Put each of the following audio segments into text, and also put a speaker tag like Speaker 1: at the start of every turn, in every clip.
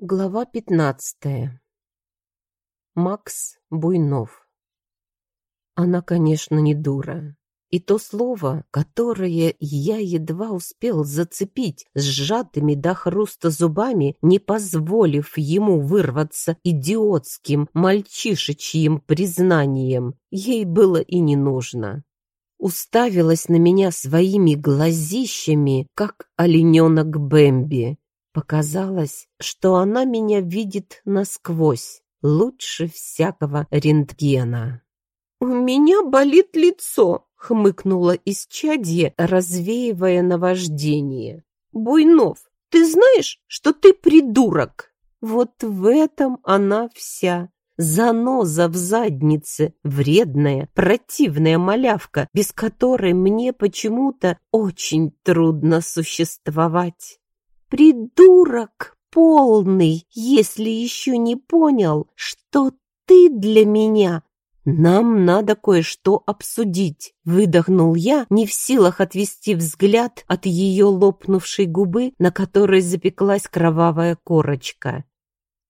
Speaker 1: Глава пятнадцатая. Макс Буйнов. Она, конечно, не дура. И то слово, которое я едва успел зацепить сжатыми до хруста зубами, не позволив ему вырваться идиотским, мальчишечьим признанием, ей было и не нужно. Уставилась на меня своими глазищами, как олененок Бэмби, Показалось, что она меня видит насквозь, лучше всякого рентгена.
Speaker 2: «У меня болит лицо», — хмыкнула исчадье, развеивая наваждение. «Буйнов, ты знаешь, что ты придурок?» Вот в этом она вся. Заноза в заднице, вредная, противная малявка, без которой мне почему-то очень трудно существовать. Придурок полный, если еще не понял, что ты для меня. Нам надо кое-что обсудить, выдохнул я, не в силах отвести взгляд от ее лопнувшей губы, на которой запеклась кровавая корочка.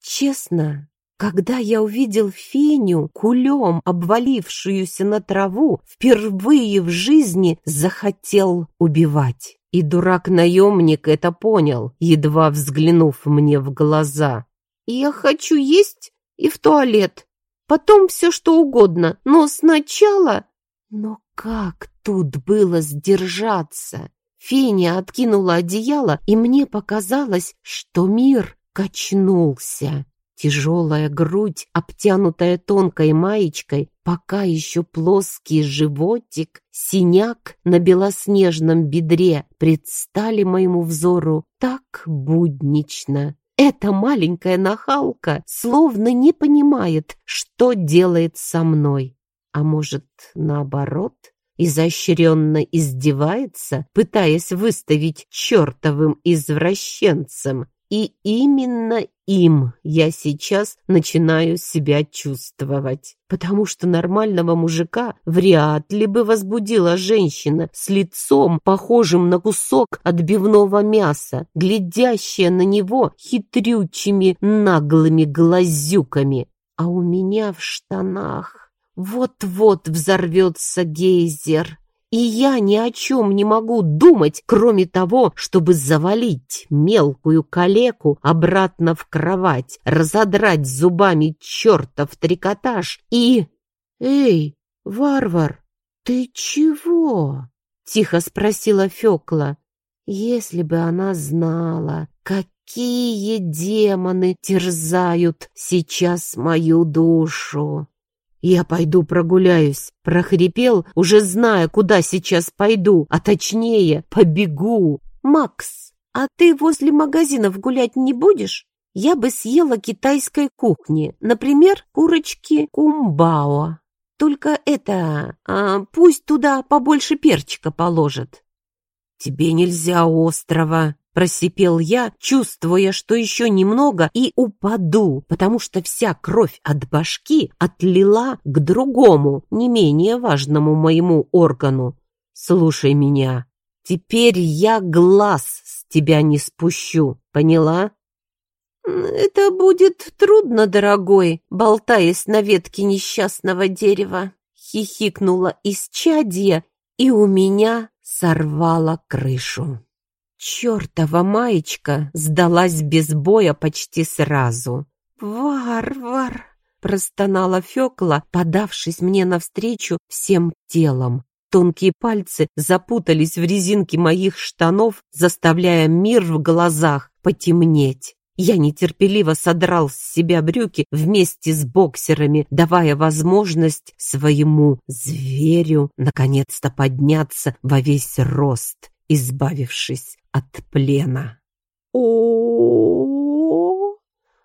Speaker 2: Честно, когда я увидел Феню, кулем обвалившуюся на траву, впервые в жизни захотел убивать. И дурак-наемник это понял, едва взглянув мне в глаза. «Я хочу есть и в туалет. Потом все что угодно, но сначала...» Но как тут было сдержаться? Феня откинула одеяло, и мне показалось, что мир качнулся. Тяжелая грудь, обтянутая тонкой маечкой, пока еще плоский животик, синяк на белоснежном бедре предстали моему взору так буднично. Эта маленькая нахалка словно не понимает, что делает со мной. А может, наоборот, изощренно издевается, пытаясь выставить чертовым извращенцем, и именно им я сейчас начинаю себя чувствовать. Потому что нормального мужика вряд ли бы возбудила женщина с лицом, похожим на кусок отбивного мяса, глядящая на него хитрючими наглыми глазюками. А у меня в штанах вот-вот взорвется гейзер. И я ни о чем не могу думать, кроме того, чтобы завалить мелкую калеку обратно в кровать, разодрать зубами чертов трикотаж и... «Эй, варвар, ты чего?» — тихо спросила Фёкла. Если бы она знала, какие демоны терзают сейчас мою душу. «Я пойду прогуляюсь», — прохрипел, уже зная, куда сейчас пойду, а точнее, побегу. «Макс, а ты возле магазинов гулять не будешь? Я бы съела китайской кухни, например, курочки кумбао. Только это, а, пусть туда побольше перчика положат». «Тебе нельзя острова», Просипел я, чувствуя, что еще немного и упаду, потому что вся кровь от башки отлила к другому, не менее важному моему органу. Слушай меня. Теперь я глаз с тебя не спущу, поняла? Это будет трудно, дорогой, болтаясь на ветке несчастного дерева. Хихикнула исчадье, и у меня сорвало крышу. Чёртова маечка сдалась без боя почти сразу. «Варвар!» — простонала Фёкла, подавшись мне навстречу всем телом. Тонкие пальцы запутались в резинке моих штанов, заставляя мир в глазах потемнеть. Я нетерпеливо содрал с себя брюки вместе с боксерами, давая возможность своему зверю наконец-то подняться во весь рост, избавившись от плена. О,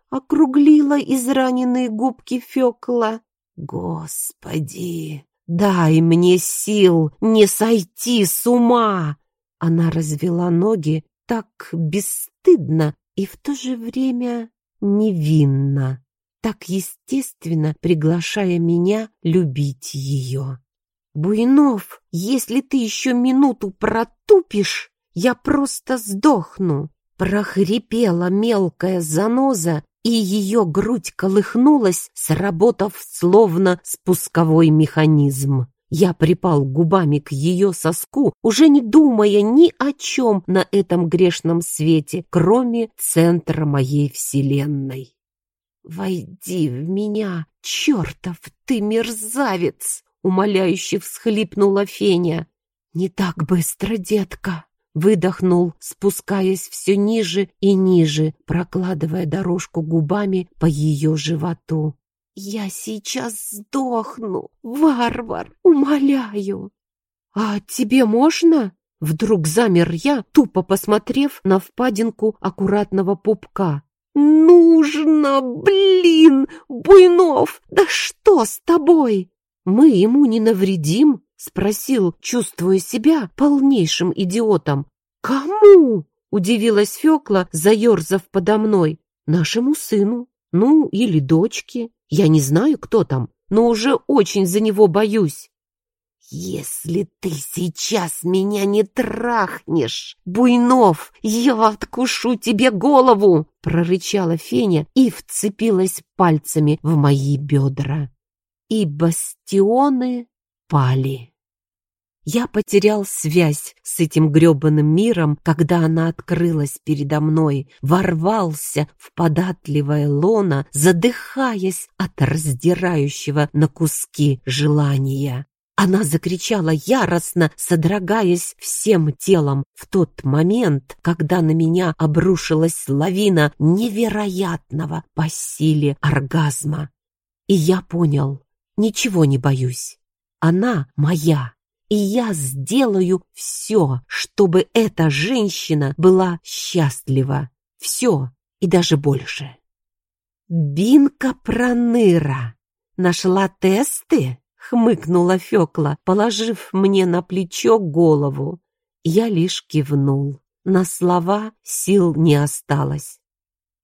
Speaker 2: округлила израненные губки Фёкла. Господи, дай мне сил не сойти с ума. Она развела ноги так бесстыдно и в то же время невинно, так естественно приглашая меня любить ее. Буйнов, если ты еще минуту протупишь, я просто сдохну.
Speaker 1: прохрипела мелкая заноза, и ее грудь колыхнулась, сработав словно спусковой механизм. Я припал губами к ее соску, уже не думая ни о чем на этом грешном свете, кроме центра моей вселенной. «Войди в меня, чертов ты мерзавец!» — умоляюще всхлипнула Феня. «Не так быстро, детка!» Выдохнул, спускаясь все ниже и ниже, прокладывая дорожку губами по ее животу. «Я сейчас сдохну, варвар, умоляю!» «А тебе можно?» Вдруг замер я, тупо посмотрев на впадинку аккуратного пупка. «Нужно, блин! Буйнов, да что с тобой?» «Мы ему не навредим?» — спросил, чувствуя себя полнейшим идиотом. «Кому?» — удивилась Фёкла, заерзав подо мной. «Нашему сыну. Ну, или дочке. Я не знаю, кто там, но уже очень за него боюсь». «Если ты сейчас меня не трахнешь, Буйнов, я откушу тебе голову!» прорычала Феня и вцепилась пальцами в мои бедра. И бастионы пали. Я потерял связь с этим грёбаным миром, когда она открылась передо мной, ворвался в податливое лоно, задыхаясь от раздирающего на куски желания. Она закричала яростно, содрогаясь всем телом в тот момент, когда на меня обрушилась лавина невероятного по силе оргазма. И я понял, ничего не боюсь. Она моя, и я сделаю все, чтобы эта женщина была счастлива. Все и даже больше. Бинка Проныра нашла тесты? хмыкнула Фёкла, положив мне на плечо голову. Я лишь кивнул. На слова сил не осталось.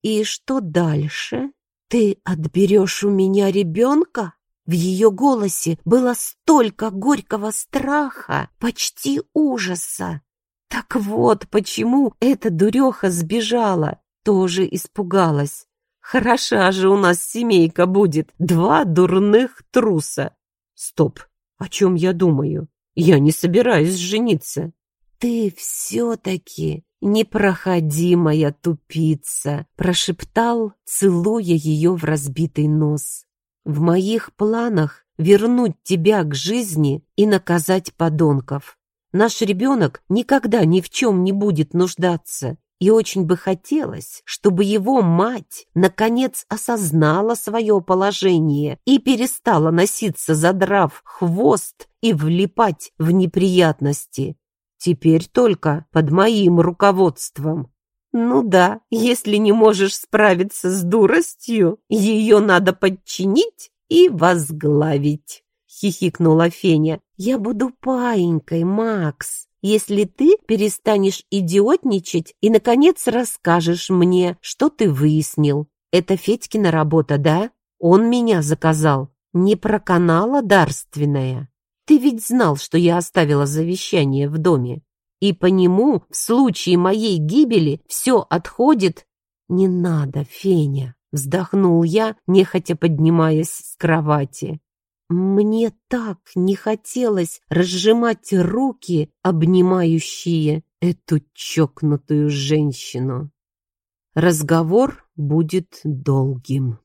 Speaker 1: «И что дальше? Ты отберешь у меня ребенка?» В ее голосе было столько горького страха, почти ужаса. Так вот, почему эта дуреха сбежала, тоже испугалась. Хороша же у нас семейка будет, два дурных труса. Стоп, о чем я думаю? Я не собираюсь жениться. Ты все-таки непроходимая тупица, прошептал, целуя ее в разбитый нос. В моих планах вернуть тебя к жизни и наказать подонков. Наш ребенок никогда ни в чем не будет нуждаться, и очень бы хотелось, чтобы его мать наконец осознала свое положение и перестала носиться, задрав хвост и влипать в неприятности. Теперь только под моим руководством. Ну да, если не можешь справиться с дуростью, ее надо подчинить и возглавить, хихикнула Феня. Я буду паинькой, Макс если ты перестанешь идиотничать и, наконец, расскажешь мне, что ты выяснил. Это Федькина работа, да? Он меня заказал. Не проканала дарственная. Ты ведь знал, что я оставила завещание в доме. И по нему, в случае моей гибели, все отходит... Не надо, Феня, вздохнул я, нехотя поднимаясь с кровати. Мне так не хотелось разжимать руки, обнимающие эту чокнутую женщину. Разговор будет долгим.